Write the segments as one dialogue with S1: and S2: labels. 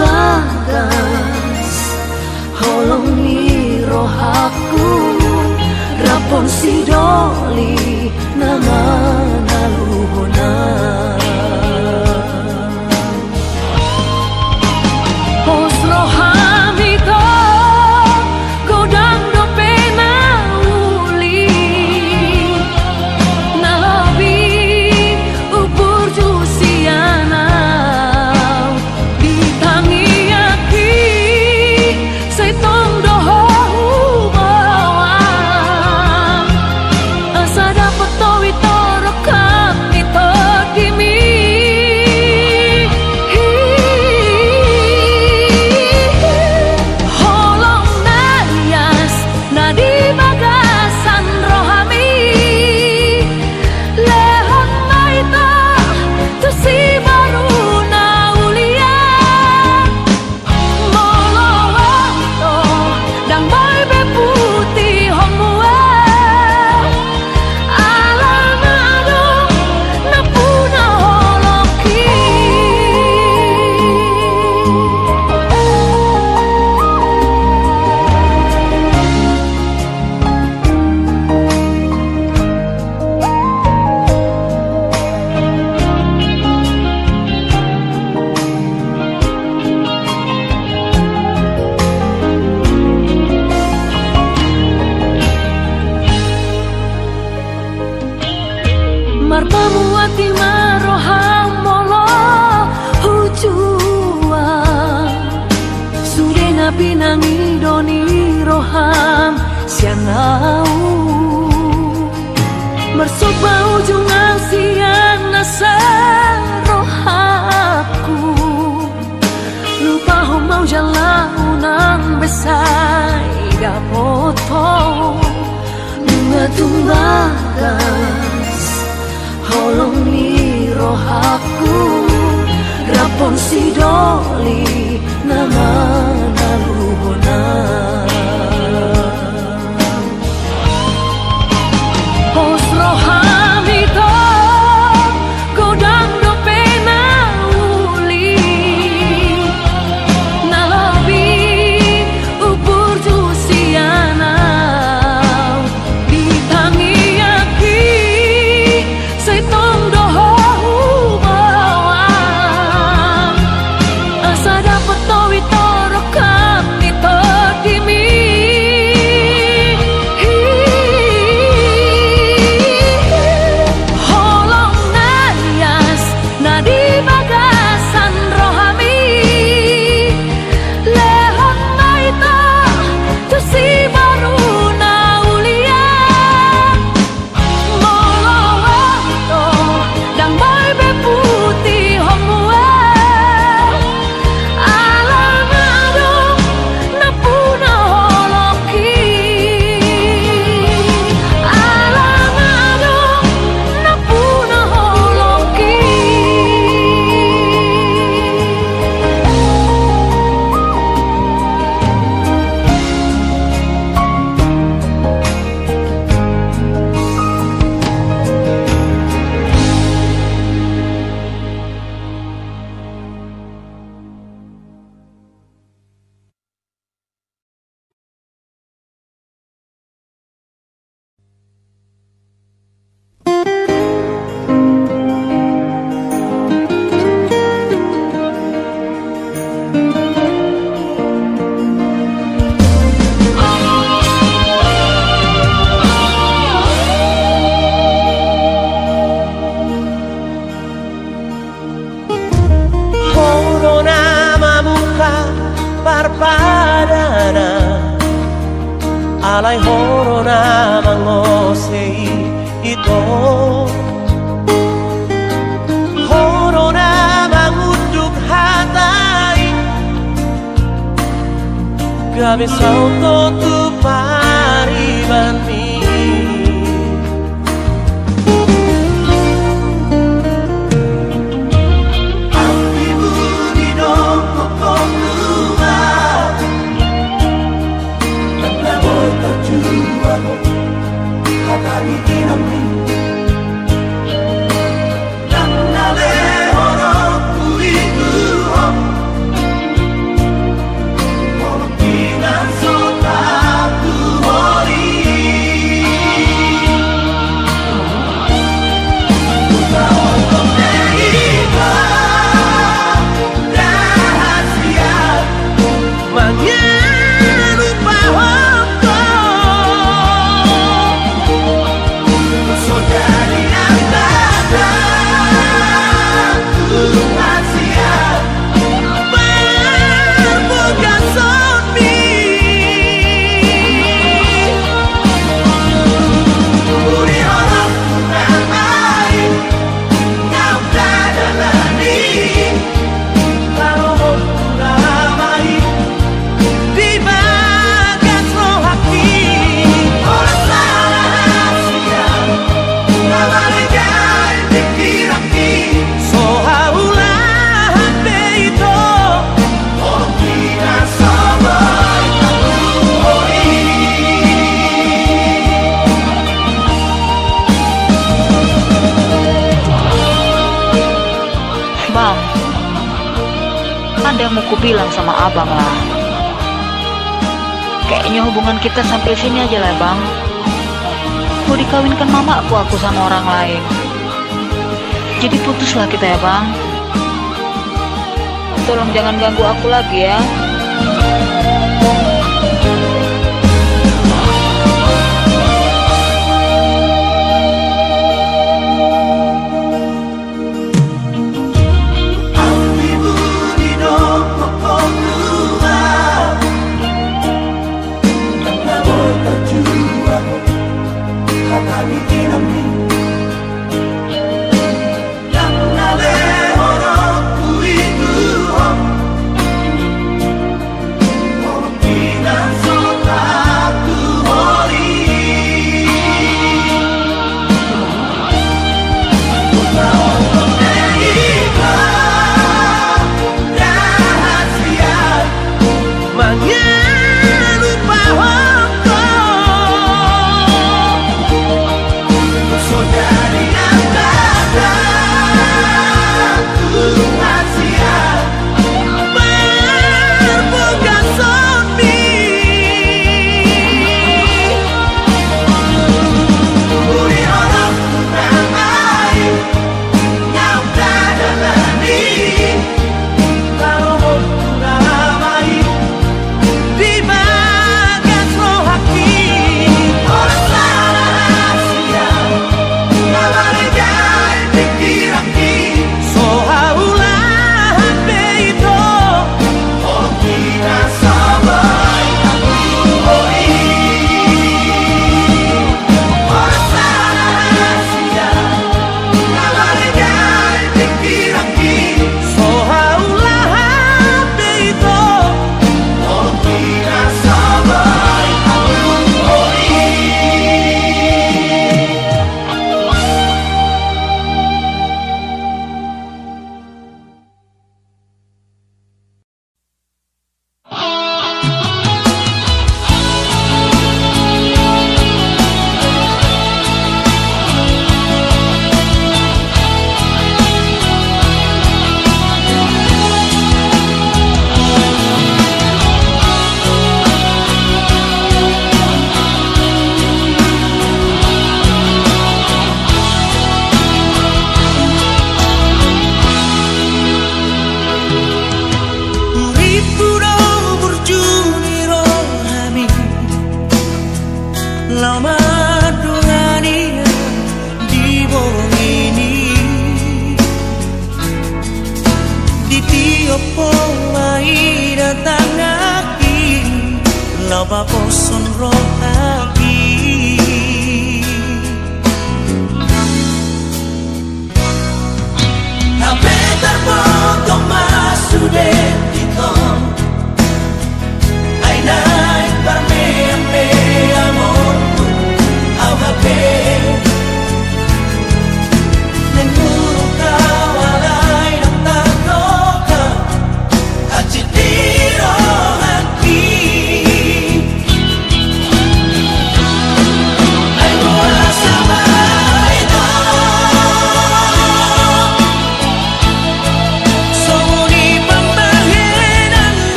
S1: Tumbagas Holongi rohaku Rapon sidoli nama
S2: cabeça ao todo
S3: hubungan kita sampai sini aja lah bang. Mau dikawinkan mamaku aku sama orang lain. Jadi putuslah kita ya bang. Tolong jangan ganggu aku lagi ya.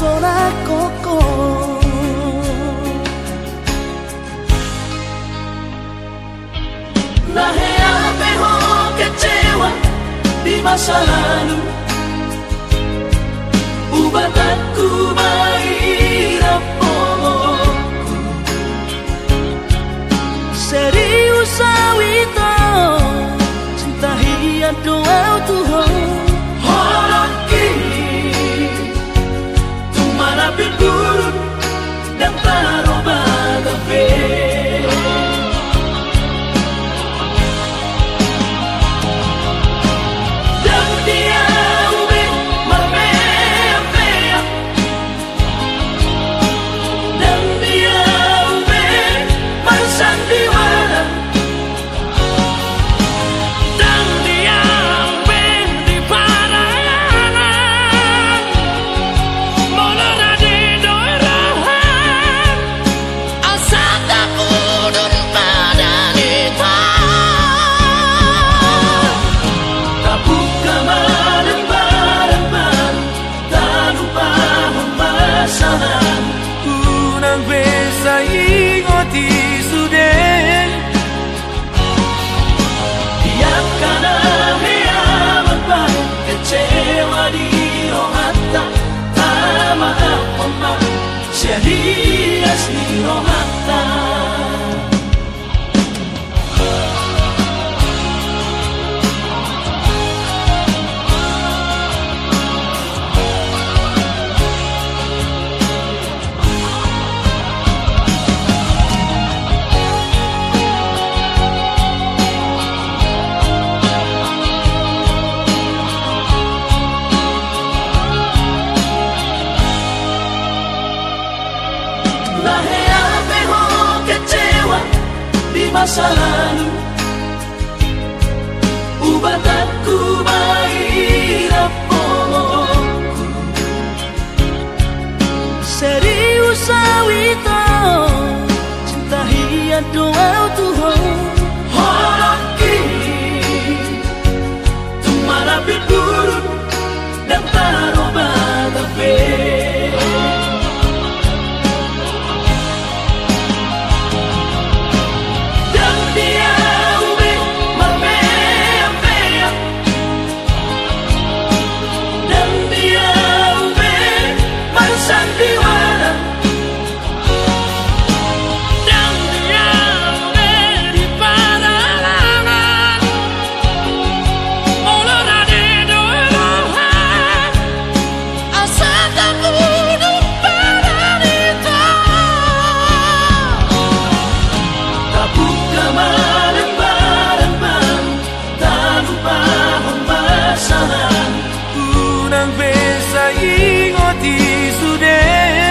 S1: 空ここ La gente mejor que chewa, di
S2: cabeça e o.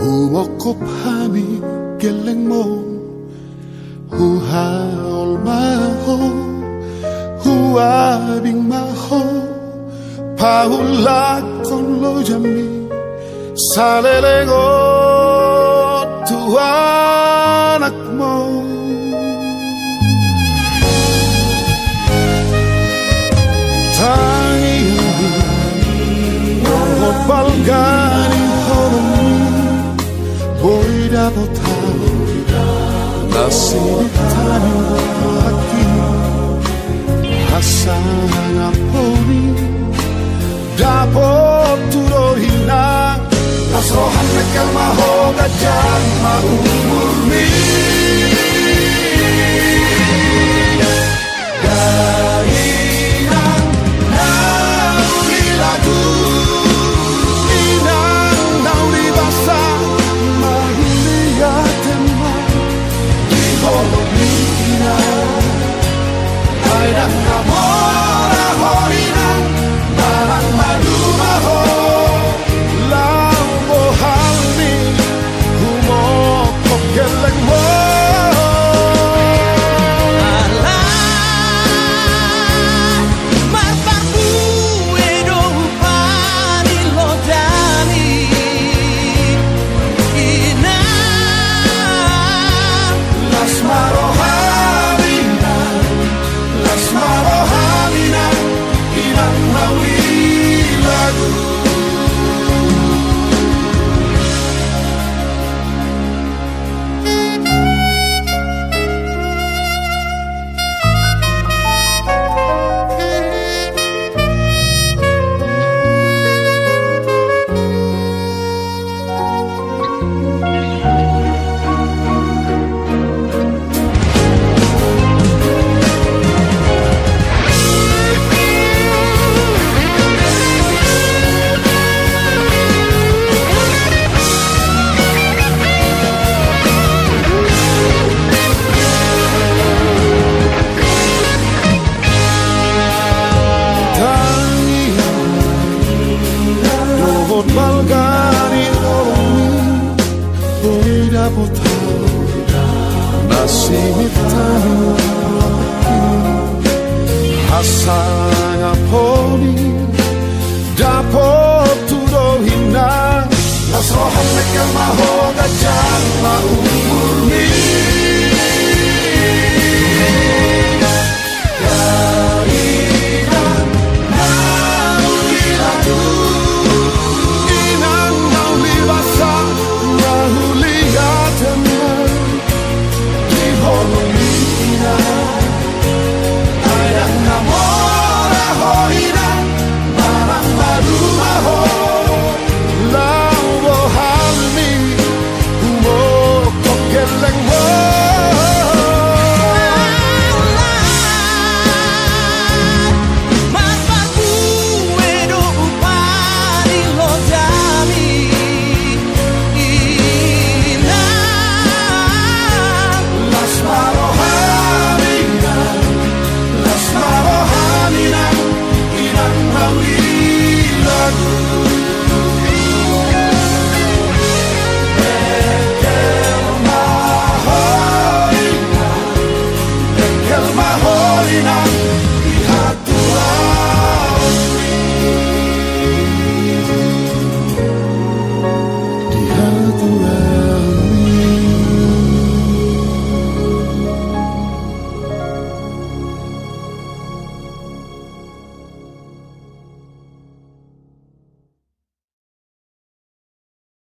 S4: 목곱함이 깰랭몸 후하올마호 후아빅마호 파울라 콜로잠미 살레레고 투아낙모 땅이 우리 영혼 빨간 Boy dapat Nasib tani haki Hasan aponi Dapat turohina Nasrohan mekel maho gajan maumurni. Dahiran Freude